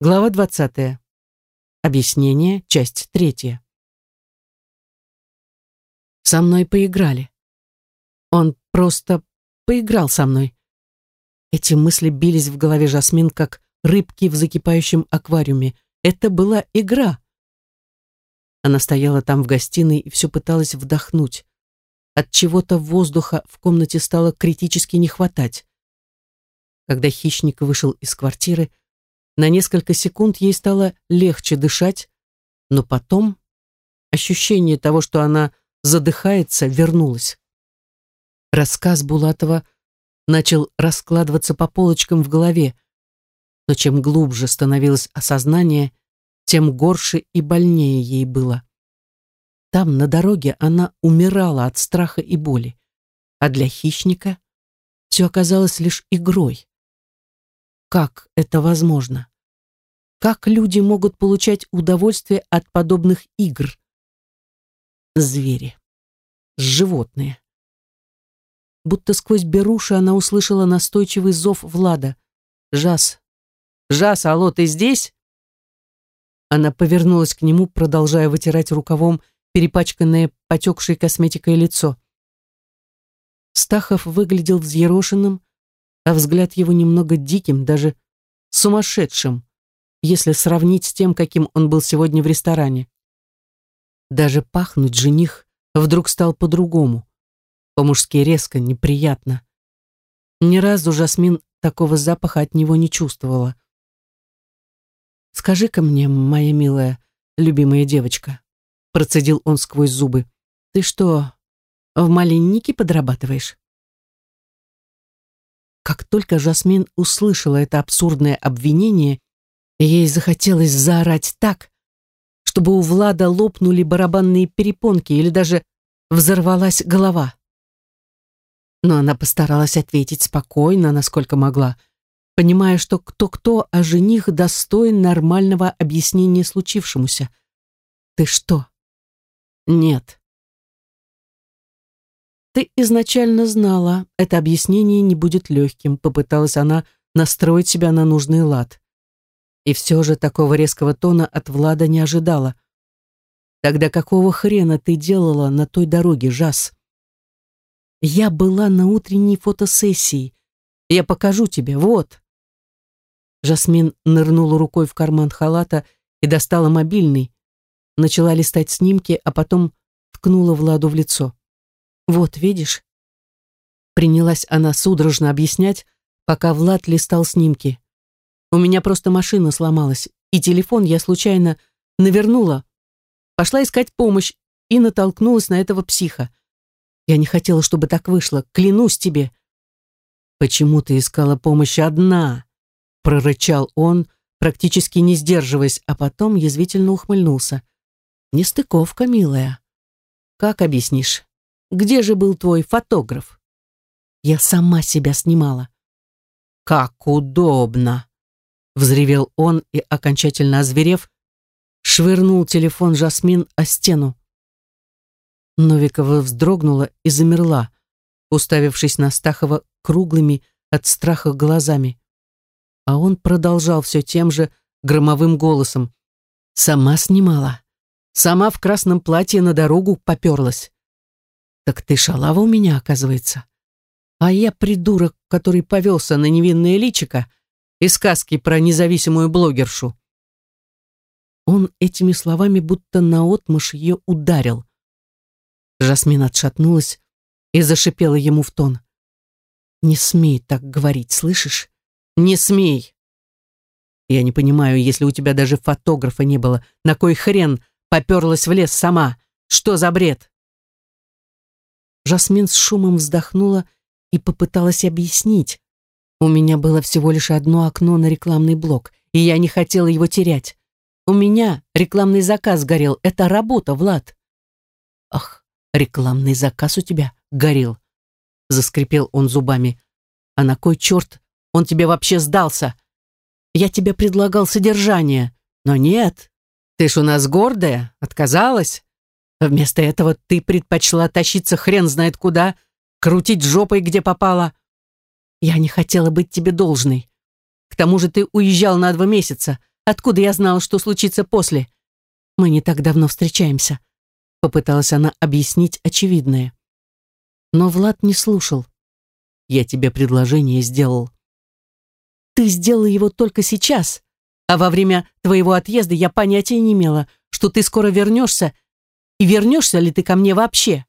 Глава 20. Объяснение, часть третья. Со мной поиграли. Он просто поиграл со мной. Эти мысли бились в голове Жасмин, как рыбки в закипающем аквариуме. Это была игра. Она стояла там в гостиной и все пыталась вдохнуть. От чего-то воздуха в комнате стало критически не хватать. Когда хищник вышел из квартиры, на несколько секунд ей стало легче дышать, но потом ощущение того, что она задыхается, вернулось. Рассказ Булатова начал раскладываться по полочкам в голове, но чем глубже становилось осознание, тем горше и больнее ей было. Там, на дороге, она умирала от страха и боли, а для хищника все оказалось лишь игрой. Как это возможно? Как люди могут получать удовольствие от подобных игр? Звери. Животные. Будто сквозь беруши она услышала настойчивый зов Влада. «Жас! Жас, алло, ты здесь?» Она повернулась к нему, продолжая вытирать рукавом перепачканное потекшей косметикой лицо. Стахов выглядел взъерошенным, а взгляд его немного диким, даже сумасшедшим, если сравнить с тем, каким он был сегодня в ресторане. Даже пахнуть жених вдруг стал по-другому, по-мужски резко, неприятно. Ни разу Жасмин такого запаха от него не чувствовала. «Скажи-ка мне, моя милая, любимая девочка», процедил он сквозь зубы, «ты что, в маленнике подрабатываешь?» Как только Жасмин услышала это абсурдное обвинение, ей захотелось заорать так, чтобы у Влада лопнули барабанные перепонки или даже взорвалась голова. Но она постаралась ответить спокойно, насколько могла, понимая, что кто-кто, а жених достоин нормального объяснения случившемуся. «Ты что?» «Нет», ты изначально знала, это объяснение не будет легким, попыталась она настроить себя на нужный лад. И все же такого резкого тона от Влада не ожидала. Тогда какого хрена ты делала на той дороге, Жас? Я была на утренней фотосессии. Я покажу тебе, вот. Жасмин нырнула рукой в карман халата и достала мобильный. Начала листать снимки, а потом ткнула Владу в лицо. «Вот, видишь?» Принялась она судорожно объяснять, пока Влад листал снимки. «У меня просто машина сломалась, и телефон я случайно навернула. Пошла искать помощь и натолкнулась на этого психа. Я не хотела, чтобы так вышло, клянусь тебе». «Почему ты искала помощь одна?» прорычал он, практически не сдерживаясь, а потом язвительно ухмыльнулся. «Нестыковка, милая. Как объяснишь?» Где же был твой фотограф? Я сама себя снимала. Как удобно! Взревел он и, окончательно озверев, швырнул телефон Жасмин о стену. Новикова вздрогнула и замерла, уставившись на Стахова круглыми от страха глазами. А он продолжал все тем же громовым голосом. «Сама снимала. Сама в красном платье на дорогу поперлась. Так ты шалава у меня, оказывается. А я придурок, который повелся на невинное личико и сказки про независимую блогершу. Он этими словами будто наотмашь ее ударил. Жасмин отшатнулась и зашипела ему в тон. «Не смей так говорить, слышишь? Не смей!» «Я не понимаю, если у тебя даже фотографа не было, на кой хрен поперлась в лес сама? Что за бред?» Жасмин с шумом вздохнула и попыталась объяснить. У меня было всего лишь одно окно на рекламный блок, и я не хотела его терять. У меня рекламный заказ горел. Это работа, Влад. Ах, рекламный заказ у тебя горел. Заскрипел он зубами. А на кой черт он тебе вообще сдался? Я тебе предлагал содержание, но нет. Ты ж у нас гордая, отказалась. Вместо этого ты предпочла тащиться хрен знает куда, крутить жопой, где попало. Я не хотела быть тебе должной. К тому же ты уезжал на два месяца, Откуда я знала, что случится после? Мы не так давно встречаемся. Попыталась она объяснить очевидное. Но Влад не слушал. Я тебе предложение сделал. Ты сделал его только сейчас, а во время твоего отъезда я понятия не имела, что ты скоро вернешься, и вернешься ли ты ко мне вообще.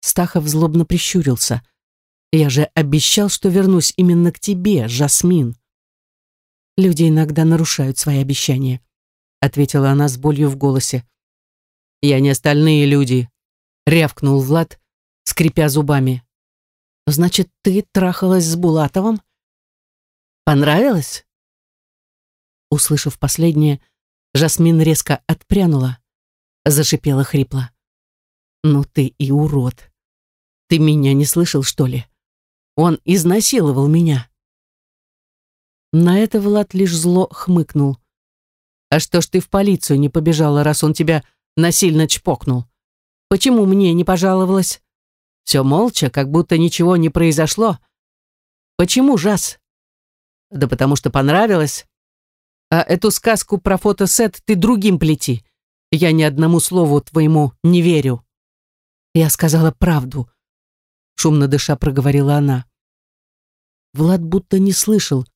Стахов злобно прищурился. Я же обещал, что вернусь именно к тебе, Жасмин. Люди иногда нарушают свои обещания, ответила она с болью в голосе. Я не остальные люди, рявкнул Влад, скрипя зубами. Значит, ты трахалась с Булатовым? Понравилось? Услышав последнее, Жасмин резко отпрянула, зашипела хрипло. «Ну ты и урод! Ты меня не слышал, что ли? Он изнасиловал меня!» На это Влад лишь зло хмыкнул. «А что ж ты в полицию не побежала, раз он тебя насильно чпокнул? Почему мне не пожаловалась? Все молча, как будто ничего не произошло. Почему, Жас?» «Да потому что понравилось. А эту сказку про фотосет ты другим плети. Я ни одному слову твоему не верю». «Я сказала правду», — шумно дыша проговорила она. Влад будто не слышал,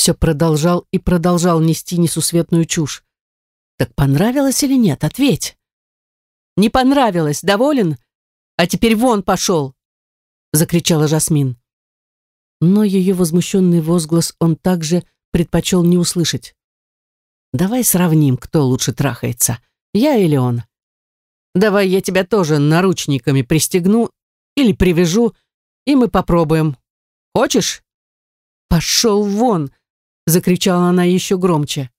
все продолжал и продолжал нести несусветную чушь. Так понравилось или нет? Ответь. Не понравилось, доволен? А теперь вон пошел, закричала Жасмин. Но ее возмущенный возглас он также предпочел не услышать. Давай сравним, кто лучше трахается, я или он. Давай я тебя тоже наручниками пристегну или привяжу, и мы попробуем. Хочешь? Пошел вон, закричала она еще громче.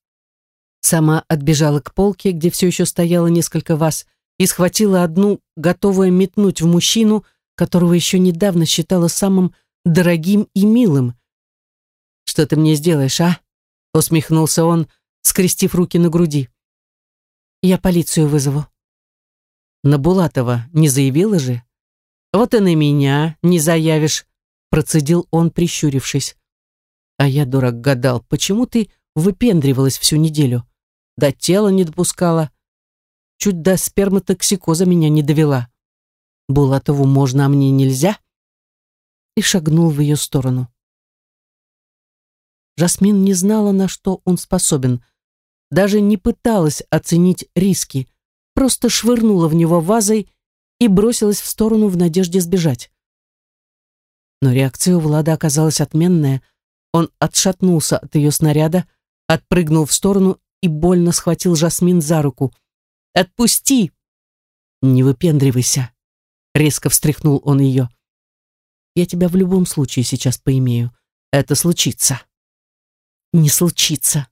Сама отбежала к полке, где все еще стояло несколько ваз, и схватила одну, готовая метнуть в мужчину, которого еще недавно считала самым дорогим и милым. «Что ты мне сделаешь, а?» — усмехнулся он, скрестив руки на груди. «Я полицию вызову». «На Булатова не заявила же?» «Вот и на меня не заявишь», — процедил он, прищурившись. А я, дурак, гадал, почему ты выпендривалась всю неделю? До тела не допускала. Чуть до сперматоксикоза меня не довела. Булатову можно, а мне нельзя? И шагнул в ее сторону. Жасмин не знала, на что он способен. Даже не пыталась оценить риски. Просто швырнула в него вазой и бросилась в сторону в надежде сбежать. Но реакция у Влада оказалась отменная. Он отшатнулся от ее снаряда, отпрыгнул в сторону и больно схватил Жасмин за руку. «Отпусти!» «Не выпендривайся!» Резко встряхнул он ее. «Я тебя в любом случае сейчас поимею. Это случится». «Не случится!»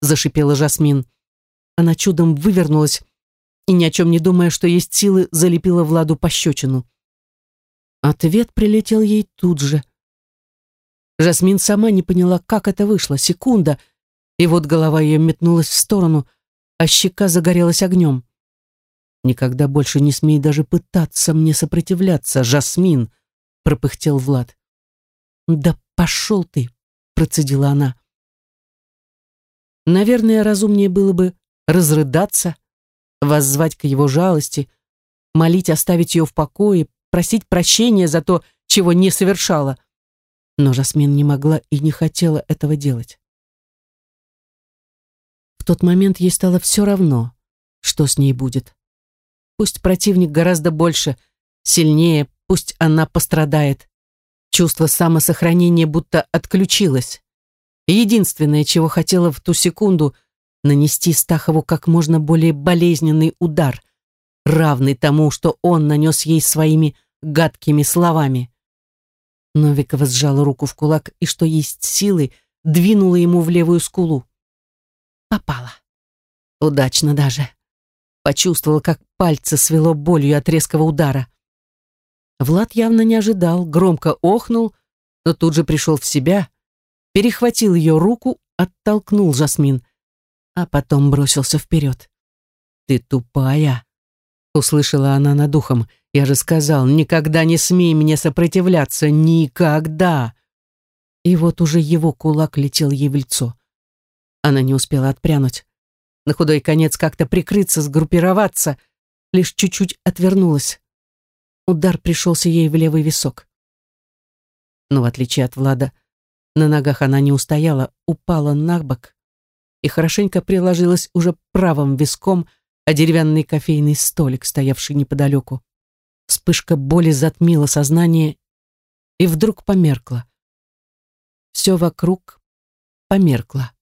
Зашипела Жасмин. Она чудом вывернулась и, ни о чем не думая, что есть силы, залепила Владу пощечину. Ответ прилетел ей тут же — Жасмин сама не поняла, как это вышло. Секунда, и вот голова ее метнулась в сторону, а щека загорелась огнем. «Никогда больше не смей даже пытаться мне сопротивляться, Жасмин!» — пропыхтел Влад. «Да пошел ты!» — процедила она. Наверное, разумнее было бы разрыдаться, воззвать к его жалости, молить оставить ее в покое, просить прощения за то, чего не совершала. Но Жасмин не могла и не хотела этого делать. В тот момент ей стало все равно, что с ней будет. Пусть противник гораздо больше, сильнее, пусть она пострадает. Чувство самосохранения будто отключилось. Единственное, чего хотела в ту секунду, нанести Стахову как можно более болезненный удар, равный тому, что он нанес ей своими гадкими словами. Новикова сжала руку в кулак и, что есть силы, двинула ему в левую скулу. Попала. Удачно даже. Почувствовал, как пальцы свело болью от резкого удара. Влад явно не ожидал, громко охнул, но тут же пришел в себя, перехватил ее руку, оттолкнул Жасмин, а потом бросился вперед. «Ты тупая!» — услышала она над ухом. Я же сказал, никогда не смей мне сопротивляться, никогда. И вот уже его кулак летел ей в лицо. Она не успела отпрянуть. На худой конец как-то прикрыться, сгруппироваться, лишь чуть-чуть отвернулась. Удар пришелся ей в левый висок. Но в отличие от Влада, на ногах она не устояла, упала на бок и хорошенько приложилась уже правым виском о деревянный кофейный столик, стоявший неподалеку. Вспышка боли затмила сознание и вдруг померкла. Все вокруг померкло.